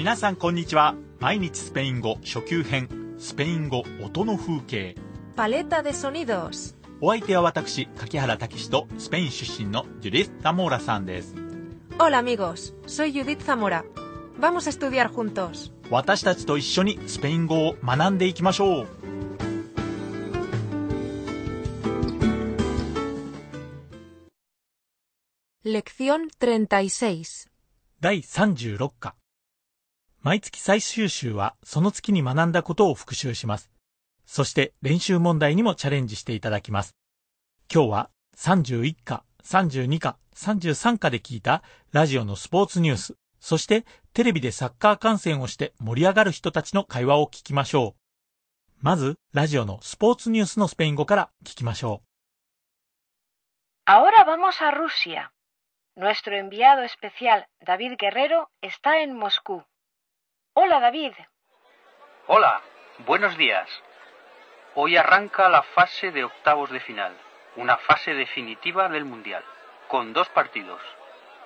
皆さんこんにちは毎日スペイン語初級編スペイン語音の風景 Paleta de sonidos. お相手は私柿原武史とスペイン出身のジュディス・タモーラさんです Hola amigos, soy Judith Zamora. Vamos a estudiar juntos. 私たちと一緒にスペイン語を学んでいきましょう Lección 36. 第36課毎月最終週はその月に学んだことを復習します。そして練習問題にもチャレンジしていただきます。今日は31課32課33課で聞いたラジオのスポーツニュース。そしてテレビでサッカー観戦をして盛り上がる人たちの会話を聞きましょう。まずラジオのスポーツニュースのスペイン語から聞きましょ Ahora vamos a Rusia. Nuestro enviado especial, David Guerrero, está en Moscú. Hola, David. Hola, buenos días. Hoy arranca la fase de octavos de final, una fase definitiva del Mundial, con dos partidos,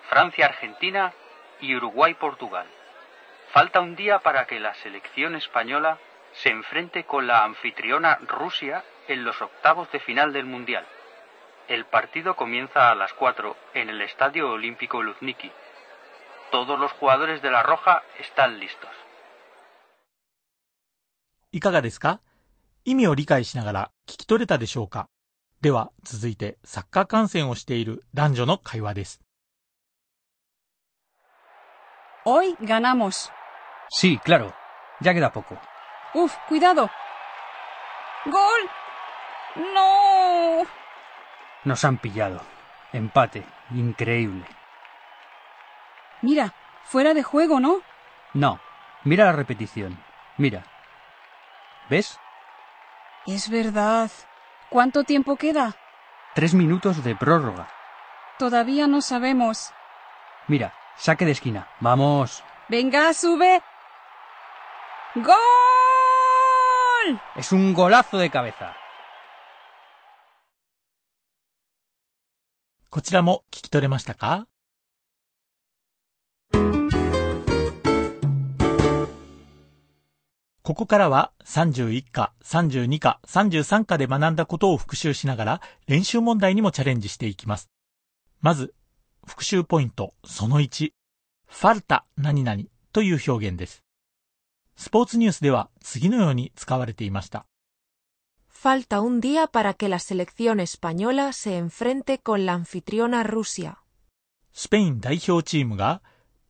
Francia-Argentina y Uruguay-Portugal. Falta un día para que la selección española se enfrente con la anfitriona Rusia en los octavos de final del Mundial. El partido comienza a las 4 en el Estadio Olímpico Luzniki. Todos los jugadores de la Roja están listos. ういかがですか意味を理解しながら聞き取れたでしょうかでは続いてサッカー観戦をしている男女の会話です Hoy ganamos. Sí, claro. Ya queda poco. Uf, cuidado. ¡Gol! ¡No! Nos han pillado. Empate. Increíble. Mira, fuera de juego, ¿no? No. Mira la repetición. Mira. ¿Ves? Es verdad. ¿Cuánto tiempo queda? Tres minutos de prórroga. Todavía no sabemos. Mira, saque de esquina. Vamos. Venga, sube. ¡Gol! Es un golazo de cabeza. こちらも聞き取れましたか ここからは31課、32課、33課で学んだことを復習しながら練習問題にもチャレンジしていきます。まず、復習ポイントその1、ファルタ何々という表現です。スポーツニュースでは次のように使われていました。Falta un día para que la selección española se enfrente con la anfitriona Rusia. スペイン代表チームが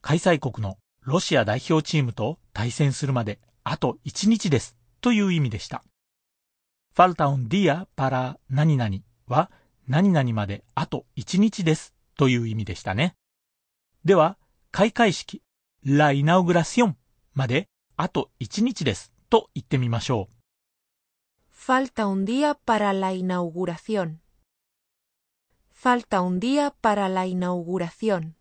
開催国のロシア代表チームと対戦するまであと1日ですという意味でした。falta un día para 何々は何々まであと1日ですという意味でしたね。では、開会式 la inauguración まであと1日ですと言ってみましょう。Falta un día para la inauguración. Falta un día para la inauguración.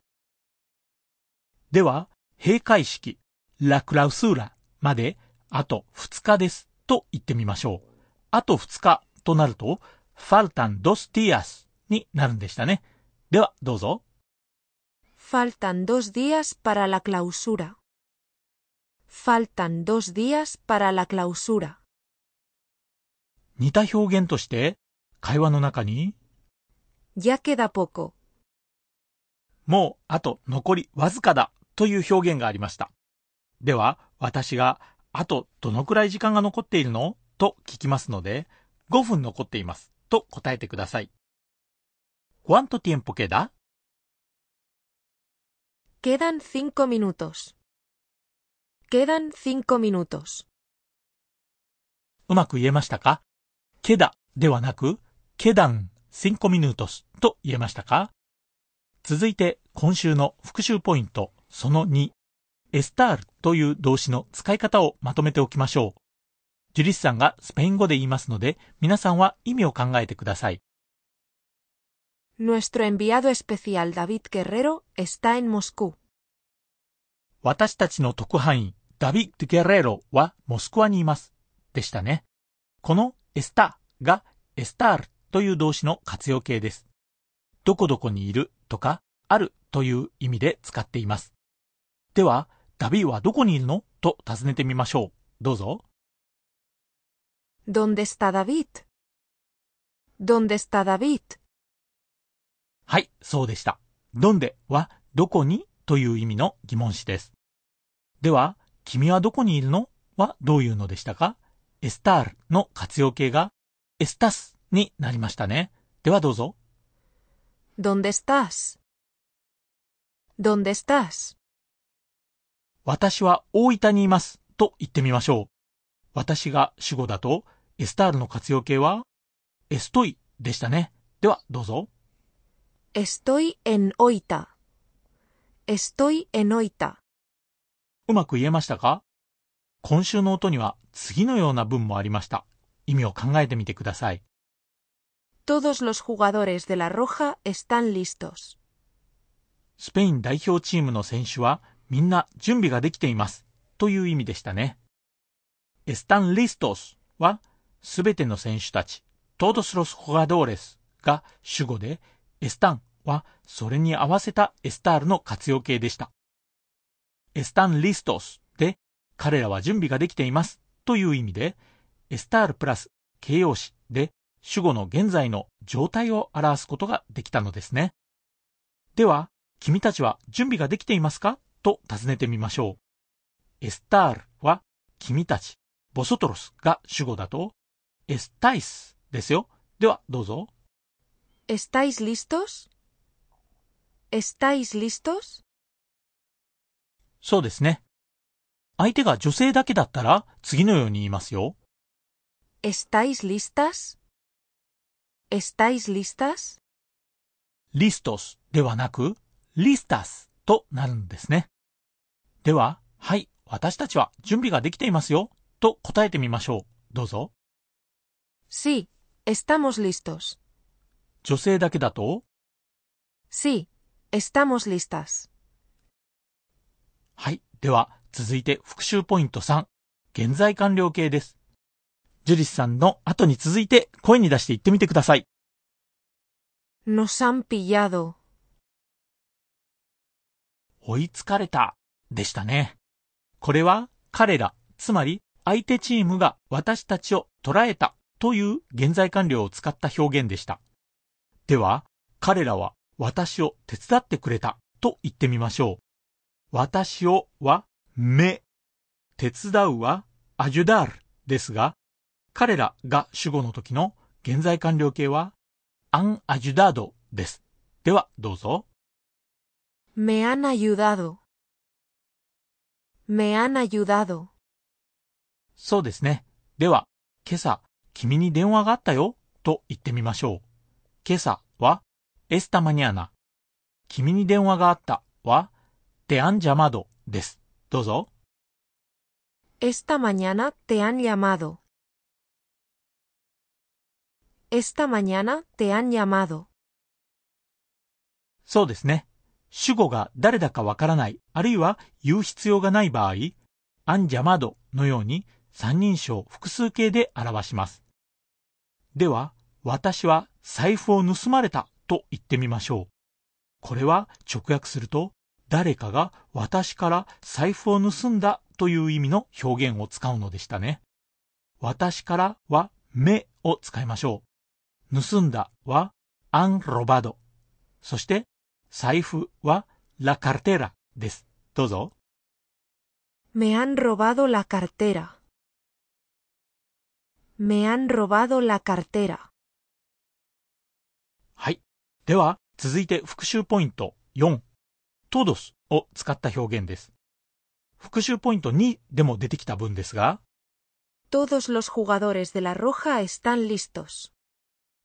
では、閉会式 la clausura まであと2日ですと言ってみましょう。あと2日となると、faltan dos días になるんでしたね。では、どうぞ。Faltan dos días para la clausura. Faltan dos días para la clausura. 似た表現として、会話の中に、Ya queda poco. もうあと残りわずかだという表現がありました。では、私が、あとどのくらい時間が残っているの？と聞きますので、5分残っています。と答えてください。¿Cuánto tiempo queda? Quedan cinco minutos. Quedan cinco minutos. うまく言えましたか？ケダではなく、ケダン5 minutos? と言えましたか？続いて今週の復習ポイント。その2、エスタールという動詞の使い方をまとめておきましょう。ジュリスさんがスペイン語で言いますので、皆さんは意味を考えてください。Nuestro enviado especial David Guerrero está en Moscú. 私たちの特派員、ダビッド・ゲレーロはモスクワにいます。でしたね。このエスタがエスタールという動詞の活用形です。どこどこにいるとか、あるという意味で使っています。では、ダビーはどこにいるの？と尋ねてみましょう。どうぞ。¿Dónde está David? ¿Dónde está David? はい、そうでした。どんではどこに？という意味の疑問詞です。では、君はどこにいるの？はどういうのでしたか？エスタールの活用形がエスタスになりましたね。ではどうぞ。¿Dónde estás? ¿Dónde estás? 私は大分にいますと言ってみましょう。私が主語だと、エスタールの活用形はエストイでしたね。ではどうぞ。Estoy en Oita. Estoy en Oita. うまく言えましたか？今週の音には次のような文もありました。意味を考えてみてください。Todos los jugadores de la Roja están listos. スペイン代表チームの選手はみんな準備ができていますという意味でしたね。エスタンリストスはすべての選手たち、todos los jugadores が主語で、エスタンはそれに合わせたエスタールの活用形でした。エスタンリストスで彼らは準備ができていますという意味で、エスタールプラス形容詞で主語の現在の状態を表すことができたのですね。では、君たちは準備ができていますか？と尋ねてみましょう。エスタールは君たち、ボソトロスが主語だと、エスタイスですよ。では、どうぞ。¿Estáis listos? ¿Estáis listos? そうですね。相手が女性だけだったら次のように言いますよ。¿Estáis listas? ¿Estáis listas? リストスではなく、リスタスとなるんですね。では、はい、私たちは準備ができていますよ、と答えてみましょう。どうぞ。Sí, estamos listos. 女性だけだと、Sí, estamos listas. はい。では、続いて復習ポイント3、現在完了形です。ジュリスさんの後に続いて声に出して言ってみてください。Nos han pillado. 追いつかれた、でしたね。これは彼ら、つまり相手チームが私たちを捉えたという現在完了を使った表現でした。では、彼らは私を手伝ってくれたと言ってみましょう。私をはめ、手伝うはアジュダールですが、彼らが主語の時の現在完了形はアンアジュダードです。では、どうぞ。Me han ayudado. Me han ayudado. そうですね。では、今朝、君に電話があったよ、と言ってみましょう。今朝は、esta mañana。君に電話があったは、te han llamado です。どうぞ。Esta mañana te han llamado. Esta mañana te han llamado. そうですね。主語が誰だかわからない、あるいは言う必要がない場合、han llamado のように三人称複数形で表します。では、私は財布を盗まれたと言ってみましょう。これは直訳すると、誰かが私から財布を盗んだという意味の表現を使うのでしたね。私からは目を使いましょう。盗んだは han robado。そして財布は la cartera です。どうぞ。Me han robado la cartera. Me han robado la cartera. はい。では、続いて復習ポイント4、todos を使った表現です。復習ポイント2でも出てきた文ですが、Todos los jugadores de la Roja están listos.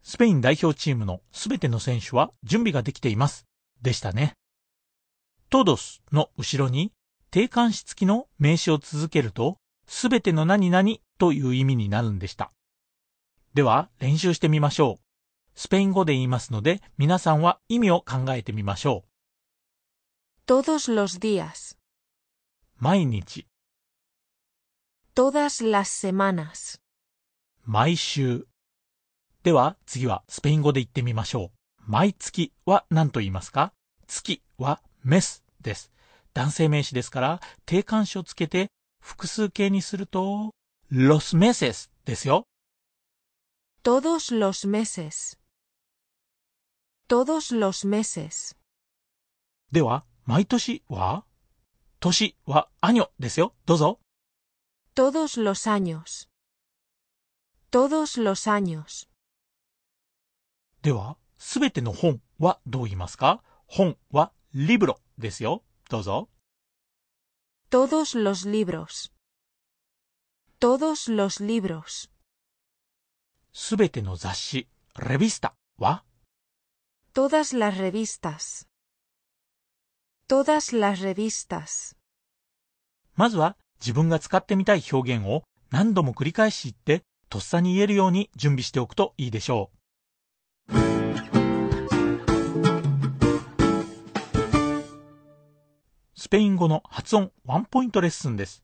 スペイン代表チームのすべての選手は準備ができています。でしたね。todos の後ろに定冠詞付きの名詞を続けると、すべての何々という意味になるんでした。では、練習してみましょう。スペイン語で言いますので、皆さんは意味を考えてみましょ Todos los días. う。毎日、Todas las semanas. 毎週。では、次はスペイン語で言ってみましょう。毎月は何と言いますか？月はメスです。男性名詞ですから、定冠詞をつけて複数形にすると、los meses ですよ。Todos los meses. Todos los meses. では、毎年は？年はアニョですよ。どうぞ。Todos los años. Todos los años. では、すべての本はどう言いますか？本はリブロですよ。どうぞ。Todos los libros. Todos los libros. すべての雑誌、レビスタは？Todas las revistas. Todas las revistas. まずは自分が使ってみたい表現を何度も繰り返し言って、とっさに言えるように準備しておくといいでしょう。スペイン語の発音ワンポイントレッスンです。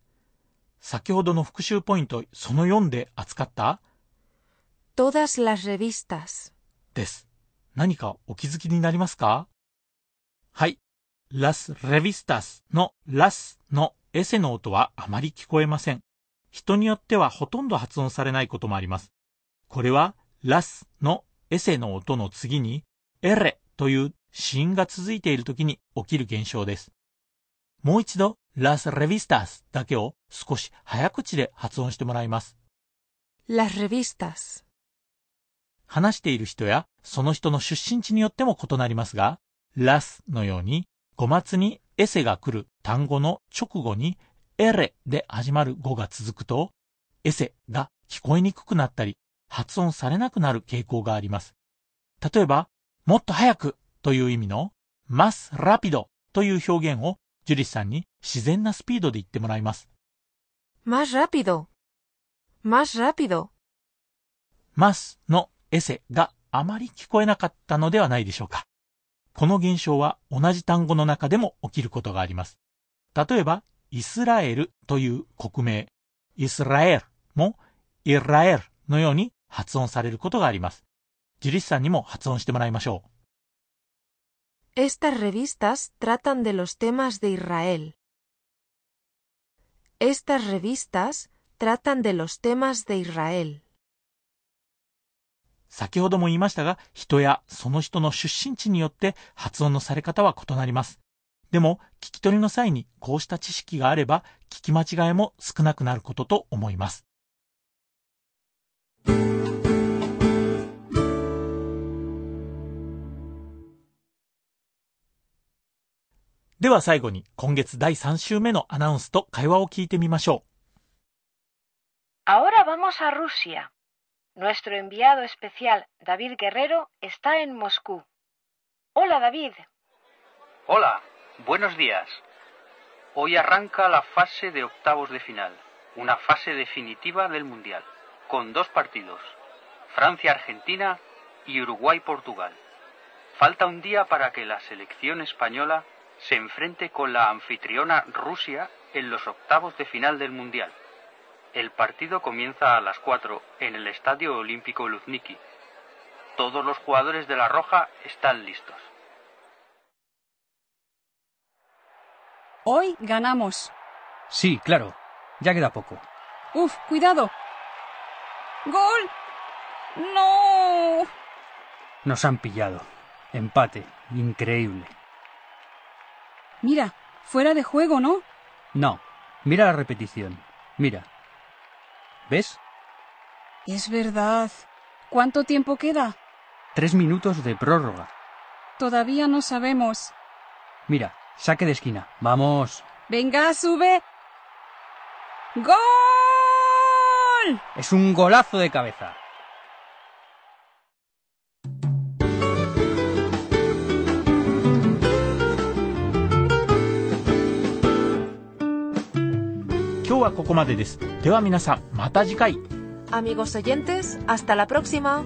先ほどの復習ポイントその4で扱った？Todas las revistas. です。何かお気づきになりますか？はい。las revistas の las のエセの音はあまり聞こえません。人によってはほとんど発音されないこともあります。これは las のエセの音の次に r という子音が続いている時に起きる現象です。もう一度 las revistas だけを少し早口で発音してもらいます。Las revistas. 話している人やその人の出身地によっても異なりますが、las のように語末にエセが来る単語の直後にエレで始まる語が続くと、エセが聞こえにくくなったり発音されなくなる傾向があります。例えば、もっと早くという意味の más rápido という表現をジュリスさんに自然なスピードで言ってもらいます。Más rápido. Más rápido. のエセがあまり聞こえなかったのではないでしょうか。この現象は同じ単語の中でも起きることがあります。例えば、イスラエルという国名、イスラエルもイラエルのように発音されることがあります。ジュリスさんにも発音してもらいましょう。Estas 先ほども言いましたが、人やその人の出身地によって発音のされ方は異なります。でも、聞き取りの際にこうした知識があれば、聞き間違えも少なくなることと思います。では最後に今月第3週目のアナウンスと会話を聞いてみましょ Ahora vamos a Rusia. Nuestro enviado especial, David Guerrero, está en Moscú. Hola, David. Hola, buenos días. Hoy arranca la fase de octavos de final, una fase definitiva del Mundial, con dos partidos, Francia-Argentina y Uruguay-Portugal. Falta un día para que la selección española se enfrente con la anfitriona Rusia en los octavos de final del Mundial. El partido comienza a las 4 en el Estadio Olímpico Luzniki. Todos los jugadores de la Roja están listos. Hoy ganamos. Sí, claro. Ya queda poco. Uf, cuidado. ¡Gol! ¡No! Nos han pillado. Empate. Increíble. Mira, fuera de juego, ¿no? No. Mira la repetición. Mira. ¿Ves? Es verdad. ¿Cuánto tiempo queda? Tres minutos de prórroga. Todavía no sabemos. Mira, saque de esquina. Vamos. Venga, sube. ¡Gol! Es un golazo de cabeza. ここまでです。では皆さん、また次回。Amigos oyentes, hasta la próxima.